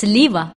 sliva.